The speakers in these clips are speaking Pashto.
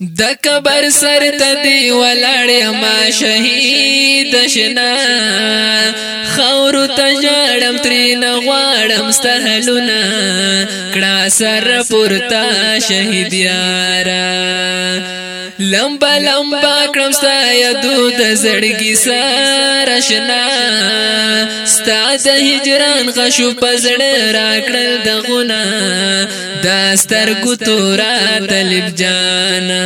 د قبر سر ته دی ولاړ ما شهید شنا خور ته جړم ترې نه غواړم ستهلونه کړه سر پورته شهید یارا لمبا لمبا کړم ستا دود زړګي سره شنا ستا د هجران غشو پزړ راکړل د غنا د سترګو تورا طلب جانا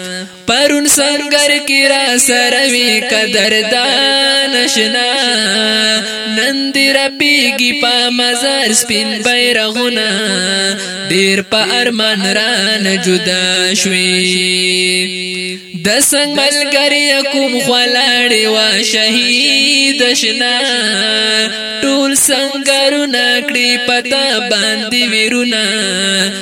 پرون سنگر کی را سروی قدردان شنا نن دی رپیگی پا مزار سپین بیرغونا دیر پا ارمان ران جدا شوی د سنگ ملګری کوم خلاړې وا شهید شنا ټول سنگرونه کړی پتا باندې ویرونه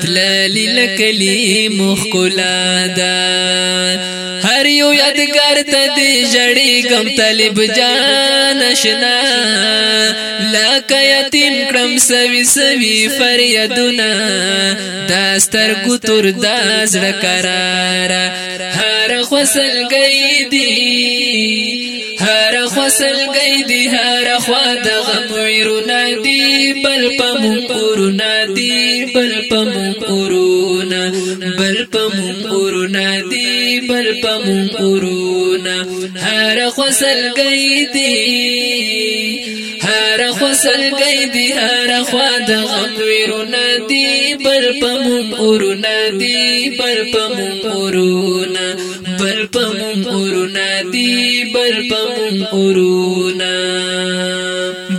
تللی لکلی مخ کولا ده هر یو یادگار ته دی جړې غم طالب جان شنا لکه یتیم کړم سوي سوي فریادونه داستر ګتور داز رکرار هر خوسل گئی دی هر سلګي دی هر خوا د غم ورونه دی بل پم ورونه دی بل پم ورونه بل پم ورونه دی بل پم ورونه هر خوا سلګي دی هر خوا سلګي دی هر خوا د غم ورونه دی بل پم ورونه دی بل پم ورونه بل پم ورونه دی بل پم ورونه ګلونا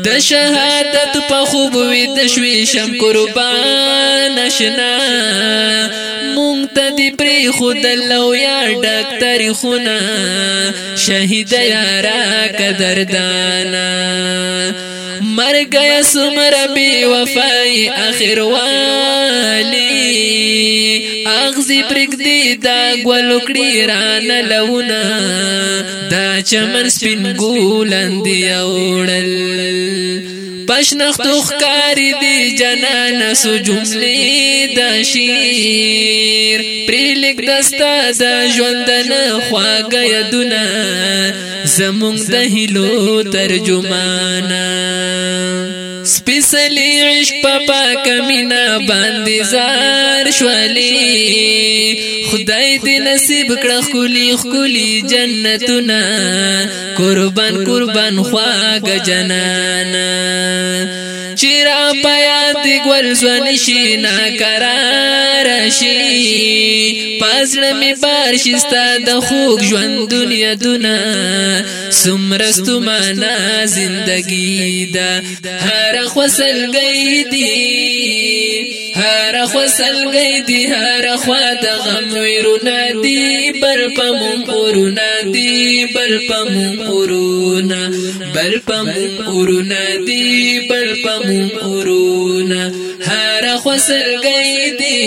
د شهادت په خوب وې د شوي شم قربان نشنا مونږ ته دی پری خود لو یا ډاکټر خونا شهید یارا قدردانا مرګ اسمر بی وفای اخر والی اغزی پرګدی دا ګولکړی ران لونه دا چمن سپین ګولند یوړل پشنخت خکاری دی جنان سو جملی دا شیر پریلک دستا دا جوندن خواگی دونا زمونږ د هلو ترجمانا سپیسلی عشق پاپا کمینا باندې زار شوالی خدای دې نصیب کړه خولي خولي جنتونه قربان قربان خواګ جنانا چیرا پیاد گل زونی شی ناکرار شی پازړه می بار شي ستاد خوږ ژوند دنیا دنا سمرستو معنا زندگی دا هر خوسل گئی دی هر خوا سلګي دي هر خوا د غم ويرونه دي بل پم اورونه دي بل پم اورونه بل پم اورونه دي بل پم اورونه هر خوا سلګي دي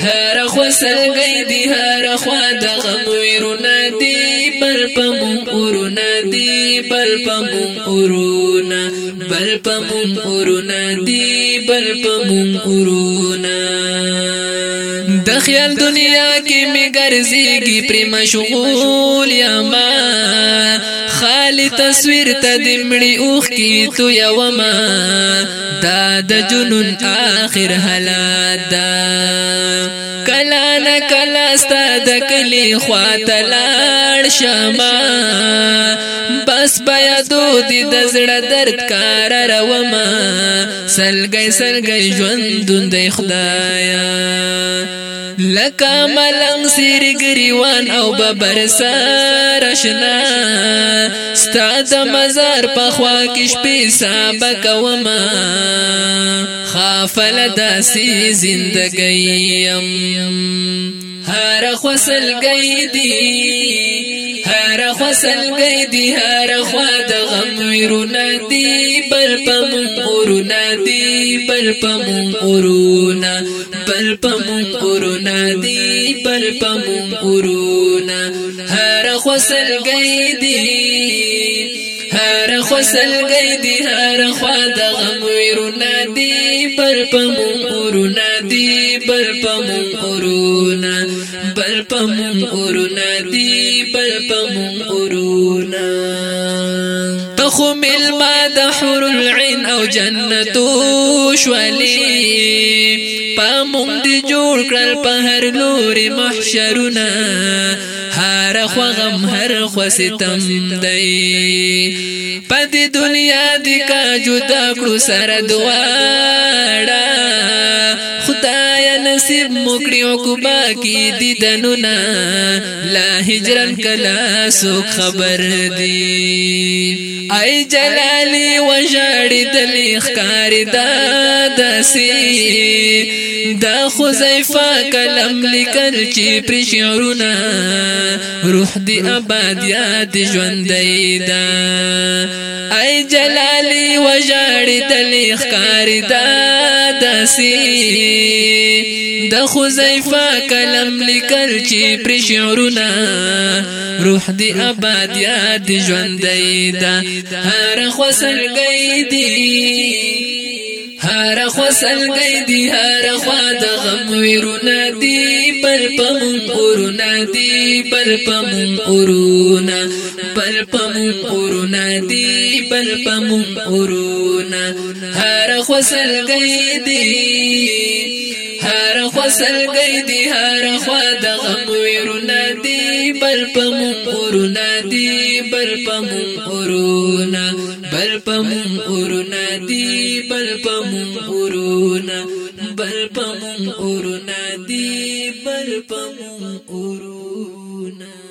هر خوا سرګي دي هر خوا د غم ويرونه دي بل پم ورونه دي بل پم ورونه بل پم ورونه دي بل پم ورونه د خیال دنیا کې می ګرځيږي پر مشغول یا ما خالی تصویر ته د مړی اوخ کی تو یوما دا د جنون اخر حالات دا کلا نه کلا ست د کلی خواته لاړ شمه بس بیا دو دی د زړه درد کار روما سلګي سلګي ژوند د خدایا لکا ملنگ سیر گریوان او ببر سارشنا ستا دا مزار پخواکش پی سابک وما خافل داسی زندگیم هر خوصل گئی دی هر خسل گئی دی هر خوا د غم ویرونا دی بل پم اورونا دی بل پم اورونا بل پم اورونا دی بل پم اورونا هر خسل گئی دی هر خسل گئی دی هر خوا د غم ویرونا دی بل پم اورونا دی بل پم اورونا بل پمون اورونا دی بل پمون اورونا تخو ملما د حور العين او جنتو شوالي پمون دی جوړ کړل په هر لوري محشرنا هر خو غم هر خو ستم دی پد دنیا دی کا جدا کړو سر دواړه خدای نصیب مکړي او کوبا کې دیدنونه لا هجران کلا سو خبر دی ای جلالي وجړې دلی ښکار دا دسي دا خزیفه کلم لیکل چې پر شعرونه روح دی آباد یاد ژوندې دا ای جلالي وجړې دلی ښکار دا دسي د خزیفه کلم لیکل چې پر شعرونه روح دی آباد یاد ژوندۍ ده هر خوسرګۍ دی هر خوا سلګي دي هر خوا د غم ورونه دي پر پمون ورونه دي پر پمون ورونه پر پمون ورونه دي پر پمون ورونه هر خوا سلګي دي هر خوا سرګي دي هر خوا د غم ويرونه دي بل پمون اورونه دي بل پمون اورونه بل پمون اورونه دي بل پمون اورونه بل پمون اورونه دي بل پمون اورونه